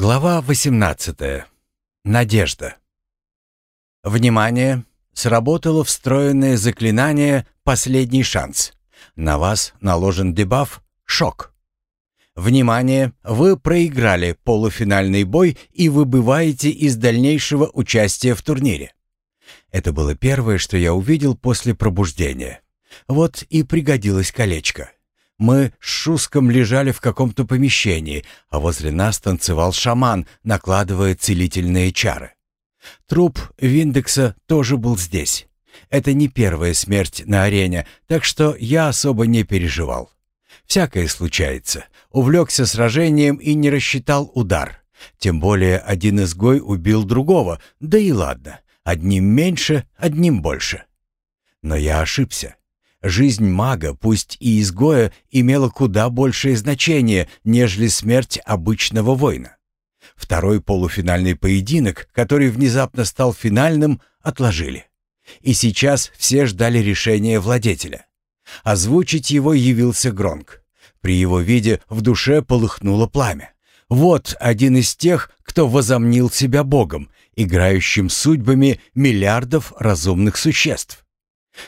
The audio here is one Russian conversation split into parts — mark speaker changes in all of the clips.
Speaker 1: Глава 18. Надежда. Внимание! Сработало встроенное заклинание «Последний шанс». На вас наложен дебаф «Шок». Внимание! Вы проиграли полуфинальный бой и выбываете из дальнейшего участия в турнире. Это было первое, что я увидел после пробуждения. Вот и пригодилось колечко. Мы с Шуском лежали в каком-то помещении, а возле нас танцевал шаман, накладывая целительные чары. Труп Виндекса тоже был здесь. Это не первая смерть на арене, так что я особо не переживал. Всякое случается. Увлекся сражением и не рассчитал удар. Тем более один изгой убил другого, да и ладно. Одним меньше, одним больше. Но я ошибся. Жизнь мага, пусть и изгоя, имела куда большее значение, нежели смерть обычного воина. Второй полуфинальный поединок, который внезапно стал финальным, отложили. И сейчас все ждали решения владетеля. Озвучить его явился Гронк. При его виде в душе полыхнуло пламя. Вот один из тех, кто возомнил себя богом, играющим судьбами миллиардов разумных существ.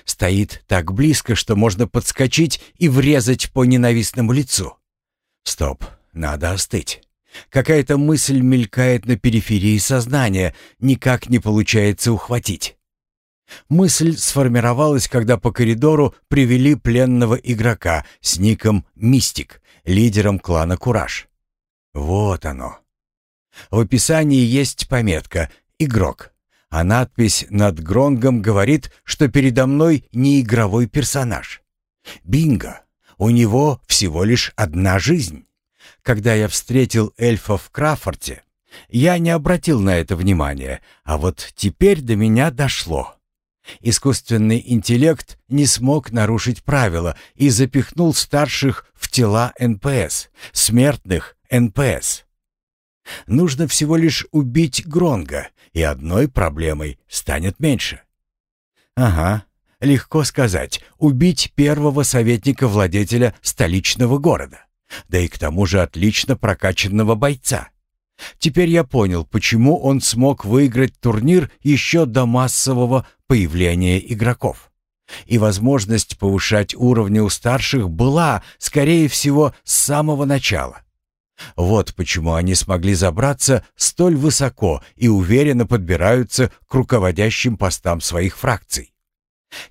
Speaker 1: Стоит так близко, что можно подскочить и врезать по ненавистному лицу. Стоп, надо остыть. Какая-то мысль мелькает на периферии сознания, никак не получается ухватить. Мысль сформировалась, когда по коридору привели пленного игрока с ником «Мистик», лидером клана «Кураж». Вот оно. В описании есть пометка «Игрок» а надпись над Гронгом говорит, что передо мной не игровой персонаж. Бинго! У него всего лишь одна жизнь. Когда я встретил эльфа в Крафорте, я не обратил на это внимания, а вот теперь до меня дошло. Искусственный интеллект не смог нарушить правила и запихнул старших в тела НПС, смертных НПС. Нужно всего лишь убить Гронга, и одной проблемой станет меньше. Ага, легко сказать, убить первого советника-владетеля столичного города. Да и к тому же отлично прокачанного бойца. Теперь я понял, почему он смог выиграть турнир еще до массового появления игроков. И возможность повышать уровни у старших была, скорее всего, с самого начала. Вот почему они смогли забраться столь высоко и уверенно подбираются к руководящим постам своих фракций.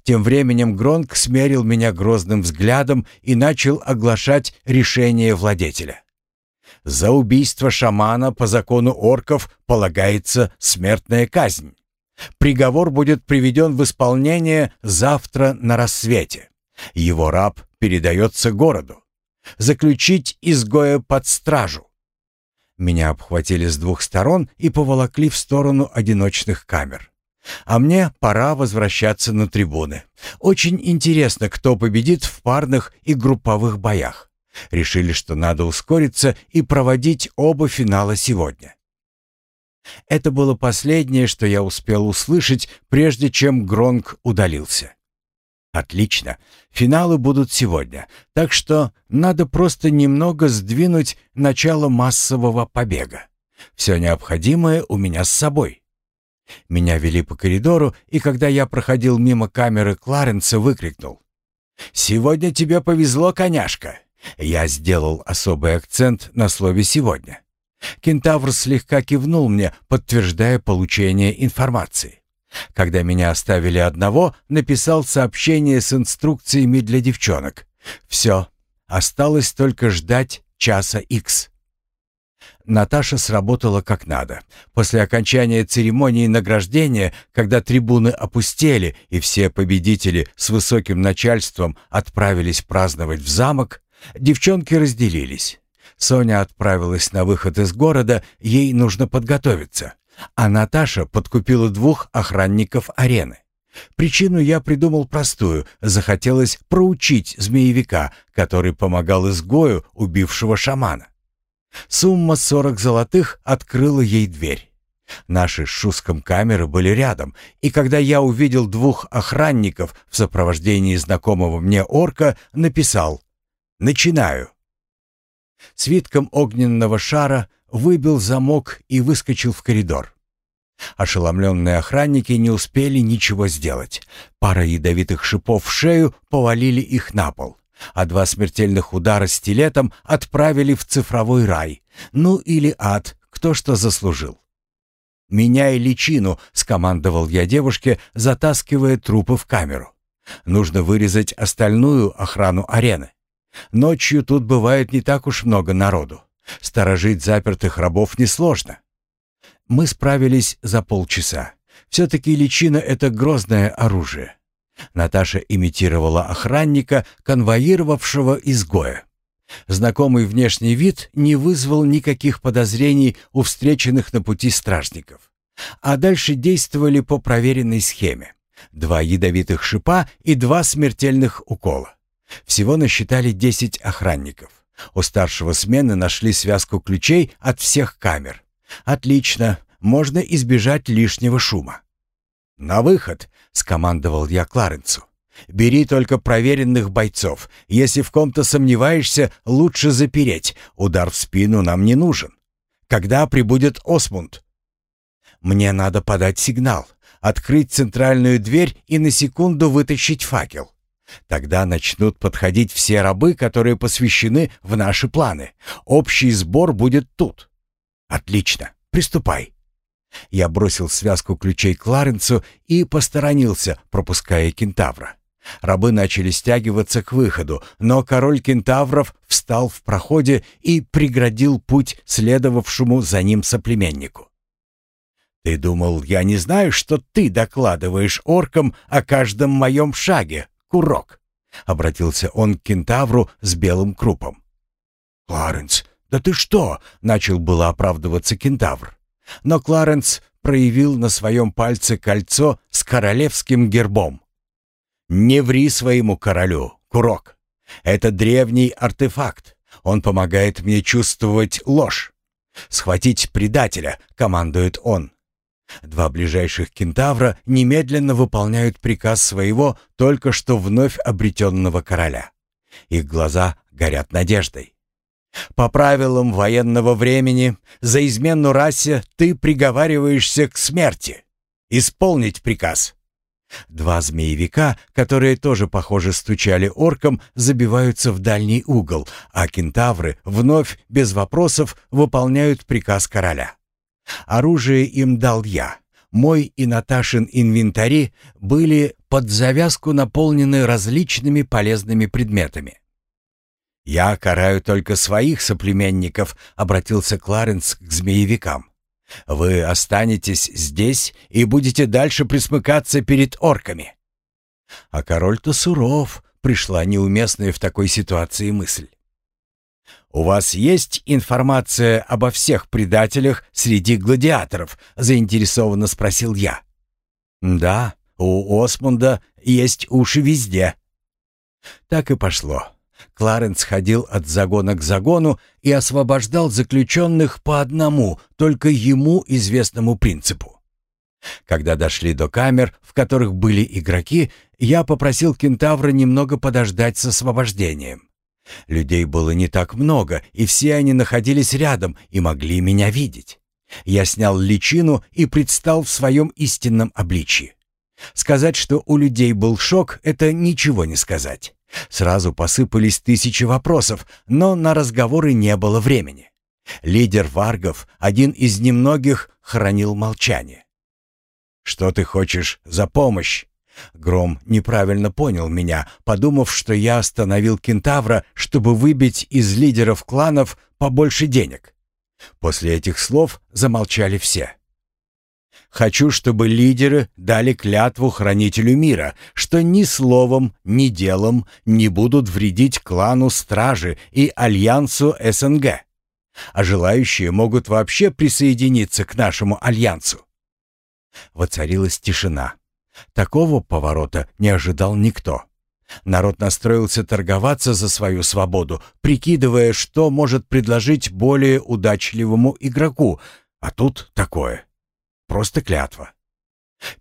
Speaker 1: Тем временем Гронк смерил меня грозным взглядом и начал оглашать решение владетеля. За убийство шамана по закону орков полагается смертная казнь. Приговор будет приведен в исполнение завтра на рассвете. Его раб передается городу заключить изгоя под стражу. Меня обхватили с двух сторон и поволокли в сторону одиночных камер. А мне пора возвращаться на трибуны. Очень интересно, кто победит в парных и групповых боях. Решили, что надо ускориться и проводить оба финала сегодня. Это было последнее, что я успел услышать, прежде чем Гронк удалился. Отлично. Финалы будут сегодня. Так что надо просто немного сдвинуть начало массового побега. Все необходимое у меня с собой. Меня вели по коридору, и когда я проходил мимо камеры Кларенса, выкрикнул. «Сегодня тебе повезло, коняшка!» Я сделал особый акцент на слове «сегодня». Кентавр слегка кивнул мне, подтверждая получение информации. Когда меня оставили одного, написал сообщение с инструкциями для девчонок. Все, осталось только ждать часа икс. Наташа сработала как надо. После окончания церемонии награждения, когда трибуны опустели и все победители с высоким начальством отправились праздновать в замок, девчонки разделились. Соня отправилась на выход из города, ей нужно подготовиться. А Наташа подкупила двух охранников арены. Причину я придумал простую. Захотелось проучить змеевика, который помогал изгою, убившего шамана. Сумма сорок золотых открыла ей дверь. Наши с Шуском камеры были рядом, и когда я увидел двух охранников в сопровождении знакомого мне орка, написал «Начинаю». Свитком огненного шара выбил замок и выскочил в коридор. Ошеломленные охранники не успели ничего сделать. Пара ядовитых шипов в шею повалили их на пол, а два смертельных удара стилетом отправили в цифровой рай. Ну или ад, кто что заслужил. «Меняй личину», — скомандовал я девушке, затаскивая трупы в камеру. «Нужно вырезать остальную охрану арены. Ночью тут бывает не так уж много народу. Сторожить запертых рабов несложно. Мы справились за полчаса. Все-таки личина — это грозное оружие. Наташа имитировала охранника, конвоировавшего изгоя. Знакомый внешний вид не вызвал никаких подозрений у встреченных на пути стражников. А дальше действовали по проверенной схеме. Два ядовитых шипа и два смертельных укола. Всего насчитали 10 охранников. У старшего смены нашли связку ключей от всех камер. «Отлично, можно избежать лишнего шума». «На выход!» — скомандовал я Кларенцу. «Бери только проверенных бойцов. Если в ком-то сомневаешься, лучше запереть. Удар в спину нам не нужен. Когда прибудет Осмунд?» «Мне надо подать сигнал, открыть центральную дверь и на секунду вытащить факел. Тогда начнут подходить все рабы, которые посвящены в наши планы. Общий сбор будет тут». «Отлично. Приступай». Я бросил связку ключей Кларенсу и посторонился, пропуская кентавра. Рабы начали стягиваться к выходу, но король кентавров встал в проходе и преградил путь следовавшему за ним соплеменнику. «Ты думал, я не знаю, что ты докладываешь оркам о каждом моем шаге, курок?» — обратился он к кентавру с белым крупом. «Кларенс, да ты что?» — начал было оправдываться кентавр. Но Кларенс проявил на своем пальце кольцо с королевским гербом. «Не ври своему королю, Курок. Это древний артефакт. Он помогает мне чувствовать ложь. Схватить предателя», — командует он. Два ближайших кентавра немедленно выполняют приказ своего только что вновь обретенного короля. Их глаза горят надеждой. По правилам военного времени, за измену расе ты приговариваешься к смерти. Исполнить приказ. Два змеевика, которые тоже, похоже, стучали орком, забиваются в дальний угол, а кентавры вновь, без вопросов, выполняют приказ короля. Оружие им дал я. Мой и Наташин инвентари были под завязку наполнены различными полезными предметами. «Я караю только своих соплеменников», — обратился Кларенс к змеевикам. «Вы останетесь здесь и будете дальше присмыкаться перед орками». А король-то суров, пришла неуместная в такой ситуации мысль. «У вас есть информация обо всех предателях среди гладиаторов?» — заинтересованно спросил я. «Да, у Осмунда есть уши везде». Так и пошло. Кларенс ходил от загона к загону и освобождал заключенных по одному, только ему известному принципу. Когда дошли до камер, в которых были игроки, я попросил кентавра немного подождать с освобождением. Людей было не так много, и все они находились рядом и могли меня видеть. Я снял личину и предстал в своем истинном обличье. Сказать, что у людей был шок, это ничего не сказать. Сразу посыпались тысячи вопросов, но на разговоры не было времени. Лидер Варгов, один из немногих, хранил молчание. «Что ты хочешь за помощь?» Гром неправильно понял меня, подумав, что я остановил кентавра, чтобы выбить из лидеров кланов побольше денег. После этих слов замолчали все. Хочу, чтобы лидеры дали клятву хранителю мира, что ни словом, ни делом не будут вредить клану Стражи и Альянсу СНГ. А желающие могут вообще присоединиться к нашему Альянсу. Воцарилась тишина. Такого поворота не ожидал никто. Народ настроился торговаться за свою свободу, прикидывая, что может предложить более удачливому игроку, а тут такое. Просто клятва.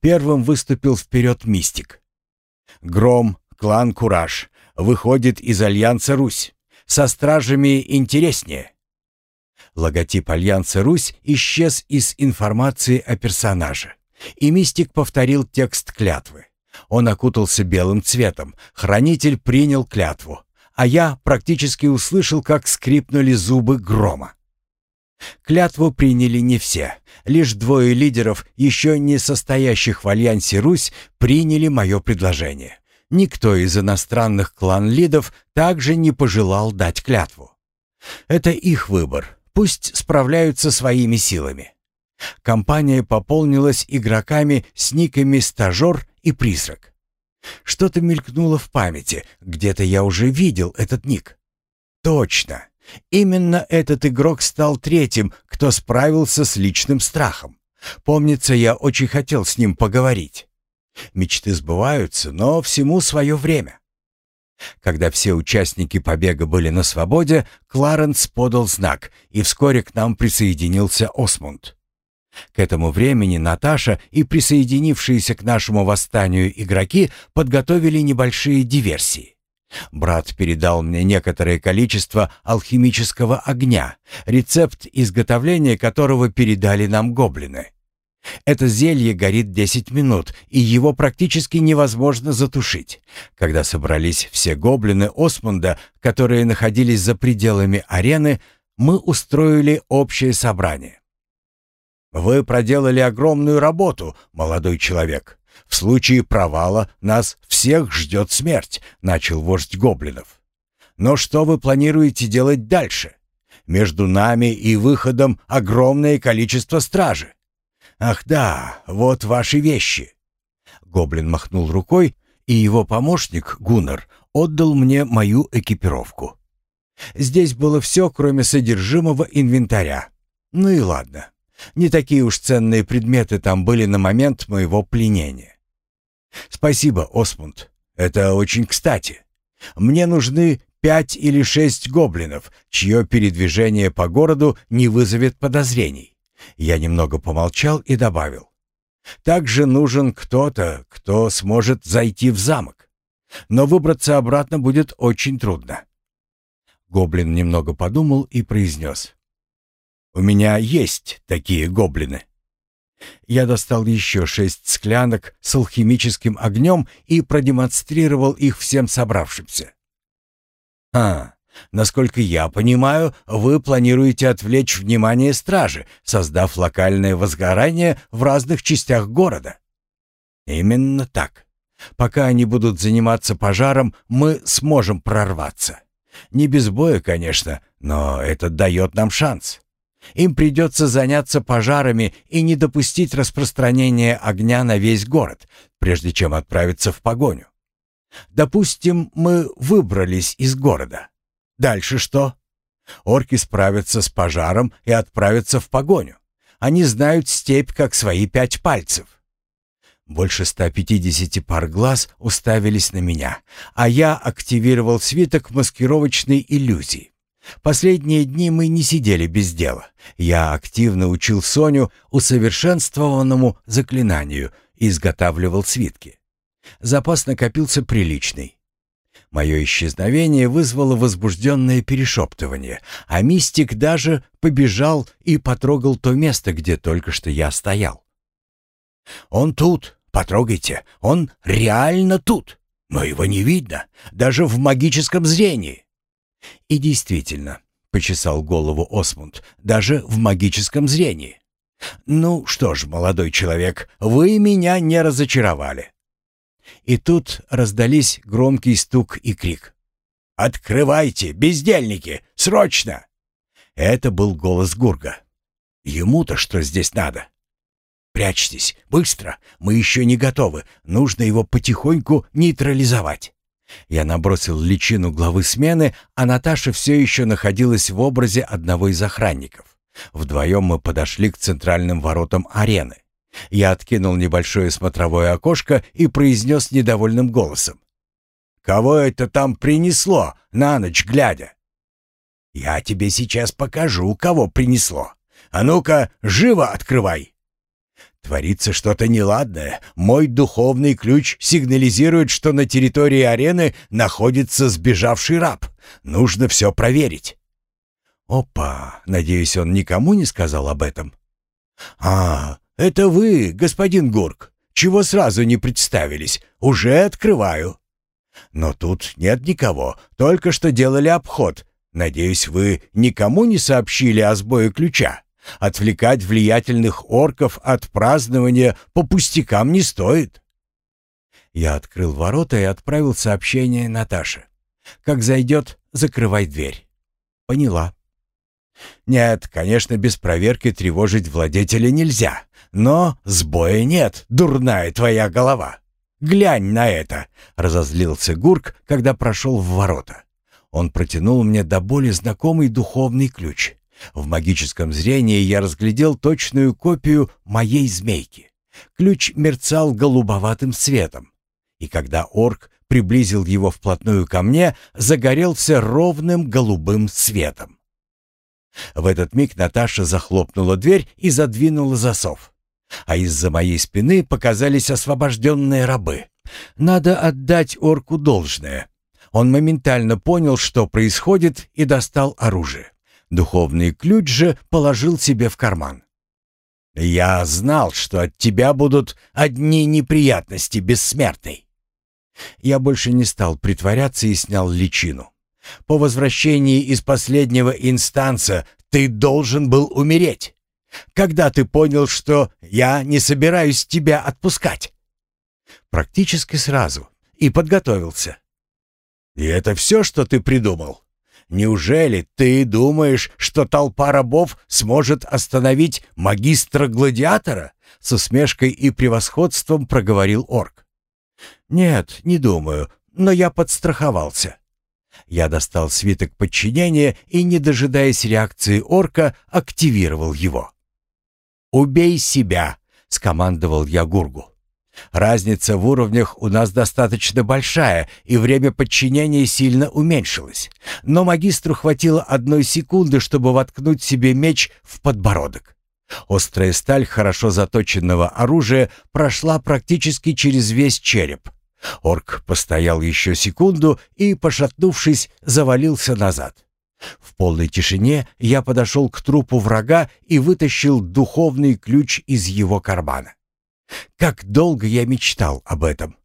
Speaker 1: Первым выступил вперед мистик. Гром, клан Кураж, выходит из Альянса Русь. Со стражами интереснее. Логотип Альянса «Русь» исчез из информации о персонаже, и мистик повторил текст клятвы. Он окутался белым цветом, хранитель принял клятву, а я практически услышал, как скрипнули зубы грома. Клятву приняли не все. Лишь двое лидеров, еще не состоящих в Альянсе Русь, приняли мое предложение. Никто из иностранных клан-лидов также не пожелал дать клятву. Это их выбор, пусть справляются своими силами. Компания пополнилась игроками с никами «Стажер» и «Призрак». Что-то мелькнуло в памяти, где-то я уже видел этот ник. Точно, Именно этот игрок стал третьим, кто справился с личным страхом. Помнится, я очень хотел с ним поговорить. Мечты сбываются, но всему свое время. Когда все участники побега были на свободе, Кларенс подал знак, и вскоре к нам присоединился Осмунд. К этому времени Наташа и присоединившиеся к нашему восстанию игроки подготовили небольшие диверсии. Брат передал мне некоторое количество алхимического огня, рецепт изготовления которого передали нам гоблины. Это зелье горит 10 минут, и его практически невозможно затушить. Когда собрались все гоблины Осмунда, которые находились за пределами арены, мы устроили общее собрание. «Вы проделали огромную работу, молодой человек», в случае провала нас всех ждет смерть», — начал вождь гоблинов. «Но что вы планируете делать дальше? Между нами и выходом огромное количество стражи. Ах да, вот ваши вещи». Гоблин махнул рукой, и его помощник, Гуннар, отдал мне мою экипировку. Здесь было все, кроме содержимого инвентаря. Ну и ладно. Не такие уж ценные предметы там были на момент моего пленения. «Спасибо, Осмунд. Это очень кстати. Мне нужны пять или шесть гоблинов, чье передвижение по городу не вызовет подозрений». Я немного помолчал и добавил. «Также нужен кто-то, кто сможет зайти в замок. Но выбраться обратно будет очень трудно». Гоблин немного подумал и произнес. «У меня есть такие гоблины». Я достал еще шесть склянок с алхимическим огнем и продемонстрировал их всем собравшимся. «А, насколько я понимаю, вы планируете отвлечь внимание стражи, создав локальное возгорание в разных частях города». «Именно так. Пока они будут заниматься пожаром, мы сможем прорваться. Не без боя, конечно, но это дает нам шанс». Им придется заняться пожарами и не допустить распространения огня на весь город, прежде чем отправиться в погоню. Допустим, мы выбрались из города. Дальше что? Орки справятся с пожаром и отправятся в погоню. Они знают степь как свои пять пальцев. Больше 150 пар глаз уставились на меня, а я активировал свиток маскировочной иллюзии. Последние дни мы не сидели без дела. Я активно учил Соню усовершенствованному заклинанию изготавливал свитки. Запас накопился приличный. Мое исчезновение вызвало возбужденное перешептывание, а мистик даже побежал и потрогал то место, где только что я стоял. «Он тут, потрогайте, он реально тут, но его не видно, даже в магическом зрении». И действительно, почесал голову Осмунд, даже в магическом зрении. Ну что ж, молодой человек, вы меня не разочаровали. И тут раздались громкий стук и крик. «Открывайте, бездельники! Срочно!» Это был голос Гурга. «Ему-то что здесь надо?» «Прячьтесь! Быстро! Мы еще не готовы! Нужно его потихоньку нейтрализовать!» Я набросил личину главы смены, а Наташа все еще находилась в образе одного из охранников. Вдвоем мы подошли к центральным воротам арены. Я откинул небольшое смотровое окошко и произнес недовольным голосом. «Кого это там принесло, на ночь глядя?» «Я тебе сейчас покажу, кого принесло. А ну-ка, живо открывай!» Творится что-то неладное. Мой духовный ключ сигнализирует, что на территории арены находится сбежавший раб. Нужно все проверить. Опа, надеюсь, он никому не сказал об этом. А, это вы, господин Гурк. Чего сразу не представились? Уже открываю. Но тут нет никого, только что делали обход. Надеюсь, вы никому не сообщили о сбое ключа. Отвлекать влиятельных орков от празднования по пустякам не стоит. Я открыл ворота и отправил сообщение Наташе. Как зайдет, закрывай дверь. Поняла. Нет, конечно, без проверки тревожить владетеля нельзя. Но сбоя нет, дурная твоя голова. Глянь на это, разозлился Гурк, когда прошел в ворота. Он протянул мне до боли знакомый духовный ключ. В магическом зрении я разглядел точную копию моей змейки. Ключ мерцал голубоватым светом. И когда орк приблизил его вплотную ко мне, загорелся ровным голубым светом. В этот миг Наташа захлопнула дверь и задвинула засов. А из-за моей спины показались освобожденные рабы. Надо отдать орку должное. Он моментально понял, что происходит, и достал оружие. Духовный ключ же положил себе в карман. «Я знал, что от тебя будут одни неприятности, бессмертный». Я больше не стал притворяться и снял личину. По возвращении из последнего инстанса ты должен был умереть. Когда ты понял, что я не собираюсь тебя отпускать? Практически сразу. И подготовился. И это все, что ты придумал? Неужели ты думаешь, что толпа рабов сможет остановить магистра-гладиатора? С усмешкой и превосходством проговорил орк. Нет, не думаю, но я подстраховался. Я достал свиток подчинения и, не дожидаясь реакции орка, активировал его. «Убей себя!» — скомандовал я Гургу. Разница в уровнях у нас достаточно большая, и время подчинения сильно уменьшилось. Но магистру хватило одной секунды, чтобы воткнуть себе меч в подбородок. Острая сталь хорошо заточенного оружия прошла практически через весь череп. Орк постоял еще секунду и, пошатнувшись, завалился назад. В полной тишине я подошел к трупу врага и вытащил духовный ключ из его кармана. Как долго я мечтал об этом.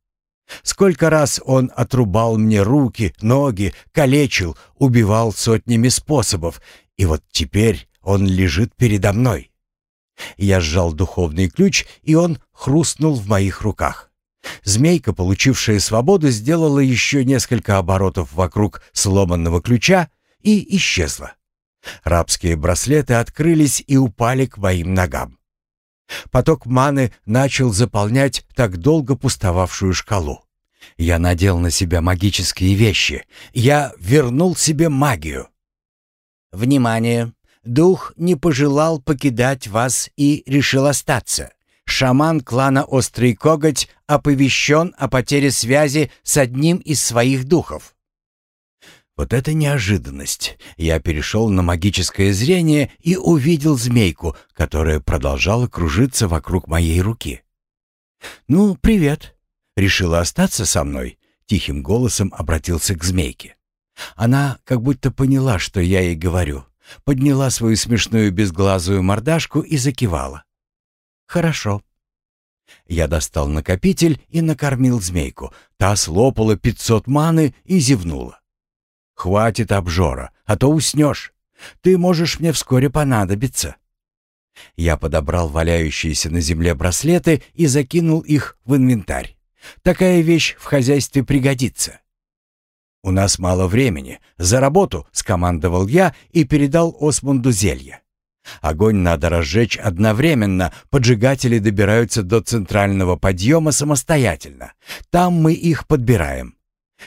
Speaker 1: Сколько раз он отрубал мне руки, ноги, калечил, убивал сотнями способов, и вот теперь он лежит передо мной. Я сжал духовный ключ, и он хрустнул в моих руках. Змейка, получившая свободу, сделала еще несколько оборотов вокруг сломанного ключа и исчезла. Рабские браслеты открылись и упали к моим ногам. Поток маны начал заполнять так долго пустовавшую шкалу. Я надел на себя магические вещи. Я вернул себе магию. Внимание! Дух не пожелал покидать вас и решил остаться. Шаман клана Острый Коготь оповещен о потере связи с одним из своих духов. Вот это неожиданность. Я перешел на магическое зрение и увидел змейку, которая продолжала кружиться вокруг моей руки. «Ну, привет. Решила остаться со мной?» Тихим голосом обратился к змейке. Она как будто поняла, что я ей говорю. Подняла свою смешную безглазую мордашку и закивала. «Хорошо». Я достал накопитель и накормил змейку. Та слопала пятьсот маны и зевнула. «Хватит обжора, а то уснешь. Ты можешь мне вскоре понадобиться». Я подобрал валяющиеся на земле браслеты и закинул их в инвентарь. Такая вещь в хозяйстве пригодится. «У нас мало времени. За работу!» — скомандовал я и передал Осмунду зелье. Огонь надо разжечь одновременно, поджигатели добираются до центрального подъема самостоятельно. Там мы их подбираем.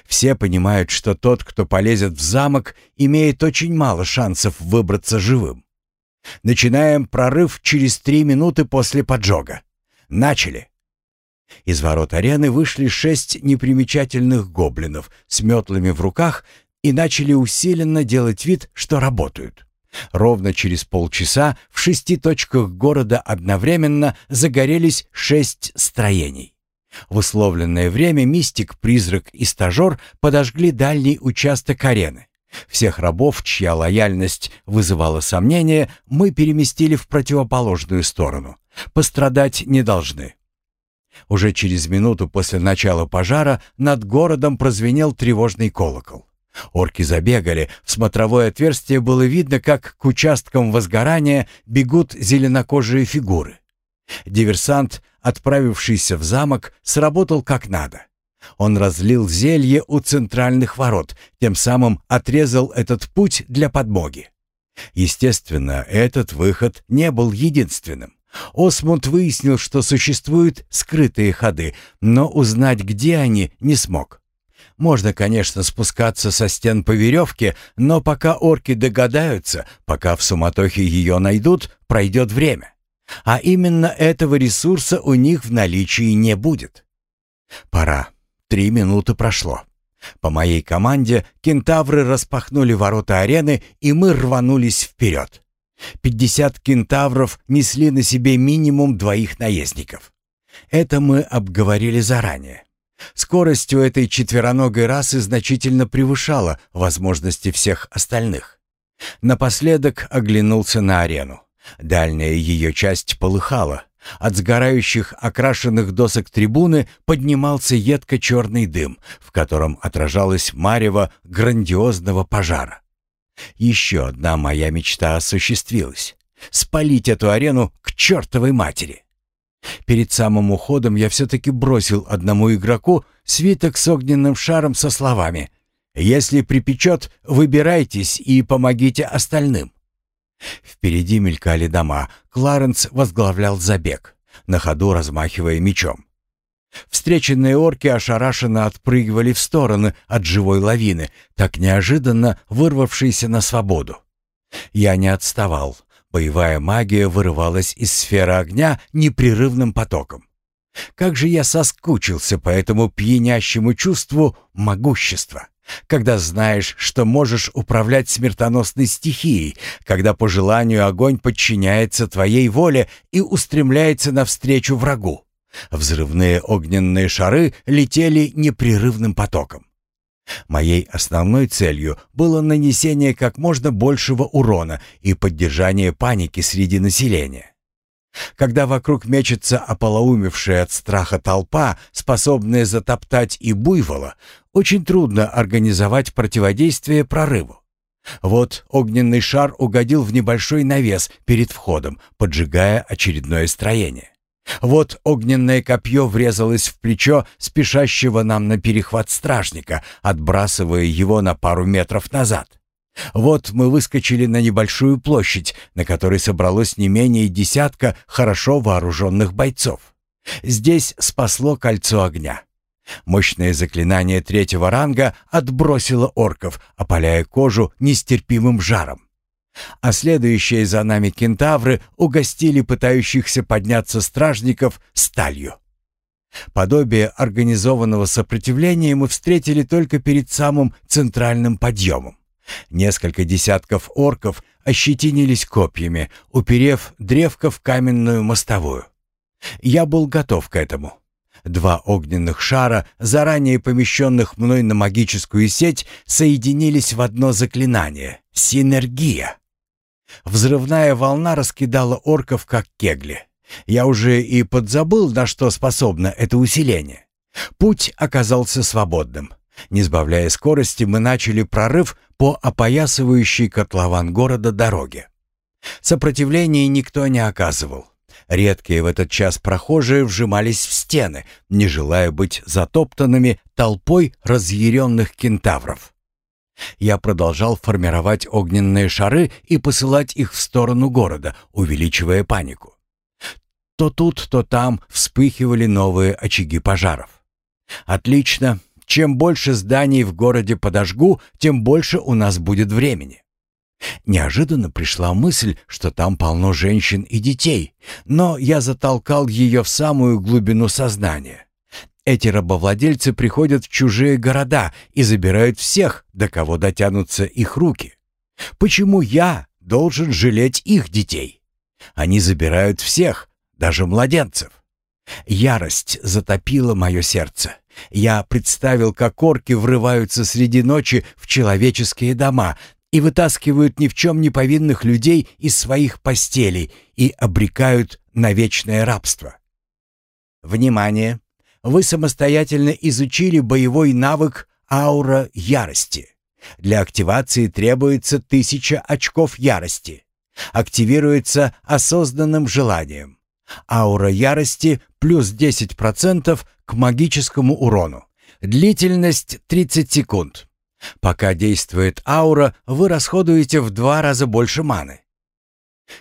Speaker 1: Все понимают, что тот, кто полезет в замок, имеет очень мало шансов выбраться живым. Начинаем прорыв через три минуты после поджога. Начали. Из ворот арены вышли шесть непримечательных гоблинов с метлами в руках и начали усиленно делать вид, что работают. Ровно через полчаса в шести точках города одновременно загорелись шесть строений. В условленное время мистик, призрак и стажер подожгли дальний участок арены. Всех рабов, чья лояльность вызывала сомнения, мы переместили в противоположную сторону. Пострадать не должны. Уже через минуту после начала пожара над городом прозвенел тревожный колокол. Орки забегали, в смотровое отверстие было видно, как к участкам возгорания бегут зеленокожие фигуры. Диверсант, отправившийся в замок, сработал как надо. Он разлил зелье у центральных ворот, тем самым отрезал этот путь для подмоги. Естественно, этот выход не был единственным. Осмунд выяснил, что существуют скрытые ходы, но узнать, где они, не смог. Можно, конечно, спускаться со стен по веревке, но пока орки догадаются, пока в суматохе ее найдут, пройдет время. А именно этого ресурса у них в наличии не будет. Пора. Три минуты прошло. По моей команде кентавры распахнули ворота арены, и мы рванулись вперед. Пятьдесят кентавров несли на себе минимум двоих наездников. Это мы обговорили заранее. Скорость у этой четвероногой расы значительно превышала возможности всех остальных. Напоследок оглянулся на арену. Дальняя ее часть полыхала. От сгорающих окрашенных досок трибуны поднимался едко-черный дым, в котором отражалось марево грандиозного пожара. Еще одна моя мечта осуществилась. Спалить эту арену к чертовой матери. Перед самым уходом я все-таки бросил одному игроку свиток с огненным шаром со словами «Если припечет, выбирайтесь и помогите остальным». Впереди мелькали дома. Кларенс возглавлял забег, на ходу размахивая мечом. Встреченные орки ошарашенно отпрыгивали в стороны от живой лавины, так неожиданно вырвавшейся на свободу. Я не отставал. Боевая магия вырывалась из сферы огня непрерывным потоком. Как же я соскучился по этому пьянящему чувству могущества, когда знаешь, что можешь управлять смертоносной стихией, когда по желанию огонь подчиняется твоей воле и устремляется навстречу врагу. Взрывные огненные шары летели непрерывным потоком. Моей основной целью было нанесение как можно большего урона и поддержание паники среди населения. Когда вокруг мечется ополоумевшая от страха толпа, способная затоптать и буйвола, очень трудно организовать противодействие прорыву. Вот огненный шар угодил в небольшой навес перед входом, поджигая очередное строение. Вот огненное копье врезалось в плечо спешащего нам на перехват стражника, отбрасывая его на пару метров назад. Вот мы выскочили на небольшую площадь, на которой собралось не менее десятка хорошо вооруженных бойцов. Здесь спасло кольцо огня. Мощное заклинание третьего ранга отбросило орков, опаляя кожу нестерпимым жаром а следующие за нами кентавры угостили пытающихся подняться стражников сталью. Подобие организованного сопротивления мы встретили только перед самым центральным подъемом. Несколько десятков орков ощетинились копьями, уперев древко в каменную мостовую. Я был готов к этому. Два огненных шара, заранее помещенных мной на магическую сеть, соединились в одно заклинание — синергия. Взрывная волна раскидала орков, как кегли. Я уже и подзабыл, на что способно это усиление. Путь оказался свободным. Не сбавляя скорости, мы начали прорыв по опоясывающей котлован города дороге. Сопротивления никто не оказывал. Редкие в этот час прохожие вжимались в стены, не желая быть затоптанными толпой разъяренных кентавров. Я продолжал формировать огненные шары и посылать их в сторону города, увеличивая панику. То тут, то там вспыхивали новые очаги пожаров. Отлично. Чем больше зданий в городе подожгу, тем больше у нас будет времени. Неожиданно пришла мысль, что там полно женщин и детей, но я затолкал ее в самую глубину сознания. Эти рабовладельцы приходят в чужие города и забирают всех, до кого дотянутся их руки. Почему я должен жалеть их детей? Они забирают всех, даже младенцев. Ярость затопила мое сердце. Я представил, как орки врываются среди ночи в человеческие дома и вытаскивают ни в чем не повинных людей из своих постелей и обрекают на вечное рабство. Внимание! Вы самостоятельно изучили боевой навык «Аура ярости». Для активации требуется тысяча очков ярости. Активируется осознанным желанием. Аура ярости плюс 10% к магическому урону. Длительность 30 секунд. Пока действует аура, вы расходуете в два раза больше маны.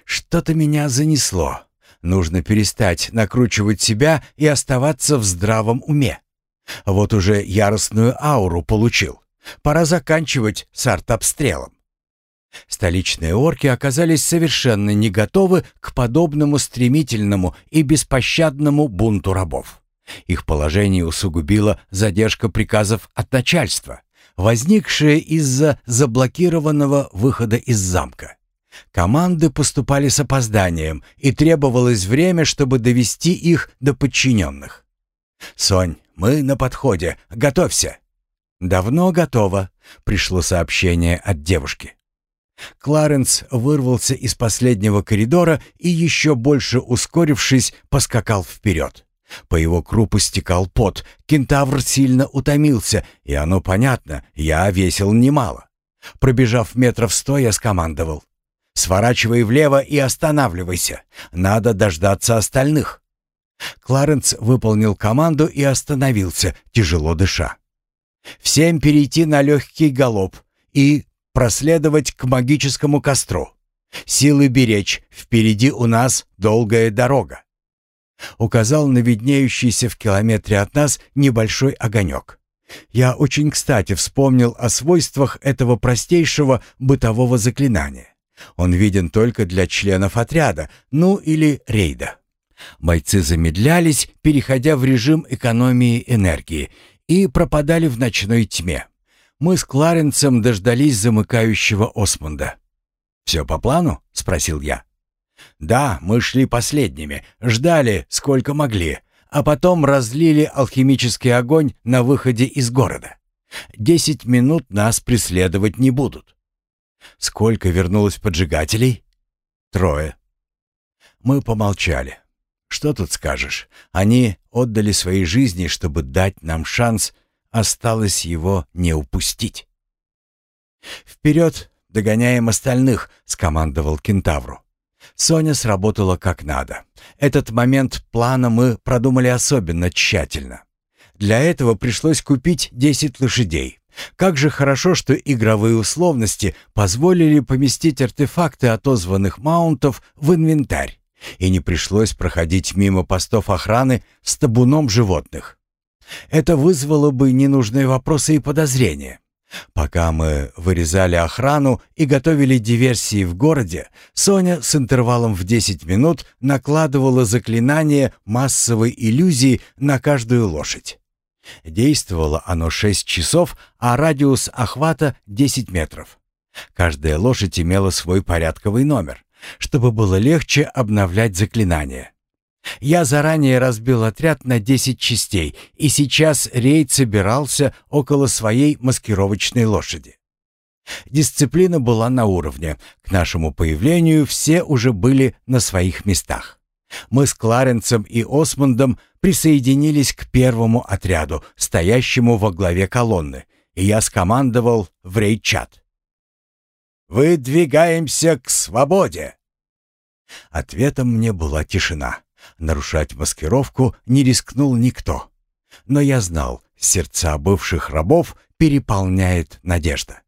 Speaker 1: Что-то меня занесло. Нужно перестать накручивать себя и оставаться в здравом уме. Вот уже яростную ауру получил. Пора заканчивать с артобстрелом. Столичные орки оказались совершенно не готовы к подобному стремительному и беспощадному бунту рабов. Их положение усугубила задержка приказов от начальства, возникшая из-за заблокированного выхода из замка. Команды поступали с опозданием, и требовалось время, чтобы довести их до подчиненных. «Сонь, мы на подходе. Готовься!» «Давно готово», — пришло сообщение от девушки. Кларенс вырвался из последнего коридора и еще больше ускорившись, поскакал вперед. По его крупу стекал пот, кентавр сильно утомился, и оно понятно, я весил немало. Пробежав метров сто, я скомандовал. «Сворачивай влево и останавливайся. Надо дождаться остальных». Кларенс выполнил команду и остановился, тяжело дыша. «Всем перейти на легкий галоп и проследовать к магическому костру. Силы беречь, впереди у нас долгая дорога». Указал на виднеющийся в километре от нас небольшой огонек. Я очень кстати вспомнил о свойствах этого простейшего бытового заклинания. Он виден только для членов отряда, ну или рейда. Бойцы замедлялись, переходя в режим экономии энергии, и пропадали в ночной тьме. Мы с Кларенсом дождались замыкающего Осмунда. «Все по плану?» — спросил я. «Да, мы шли последними, ждали, сколько могли, а потом разлили алхимический огонь на выходе из города. Десять минут нас преследовать не будут». «Сколько вернулось поджигателей?» «Трое». Мы помолчали. Что тут скажешь? Они отдали свои жизни, чтобы дать нам шанс, осталось его не упустить. «Вперед, догоняем остальных!» — скомандовал кентавру. Соня сработала как надо. Этот момент плана мы продумали особенно тщательно. Для этого пришлось купить 10 лошадей. Как же хорошо, что игровые условности позволили поместить артефакты отозванных маунтов в инвентарь и не пришлось проходить мимо постов охраны с табуном животных. Это вызвало бы ненужные вопросы и подозрения. Пока мы вырезали охрану и готовили диверсии в городе, Соня с интервалом в 10 минут накладывала заклинание массовой иллюзии на каждую лошадь. Действовало оно 6 часов, а радиус охвата 10 метров. Каждая лошадь имела свой порядковый номер чтобы было легче обновлять заклинания. Я заранее разбил отряд на 10 частей, и сейчас рейд собирался около своей маскировочной лошади. Дисциплина была на уровне. К нашему появлению все уже были на своих местах. Мы с Кларенцем и Осмондом присоединились к первому отряду, стоящему во главе колонны, и я скомандовал в рейд-чат. «Выдвигаемся к свободе!» Ответом мне была тишина. Нарушать маскировку не рискнул никто. Но я знал, сердца бывших рабов переполняет надежда.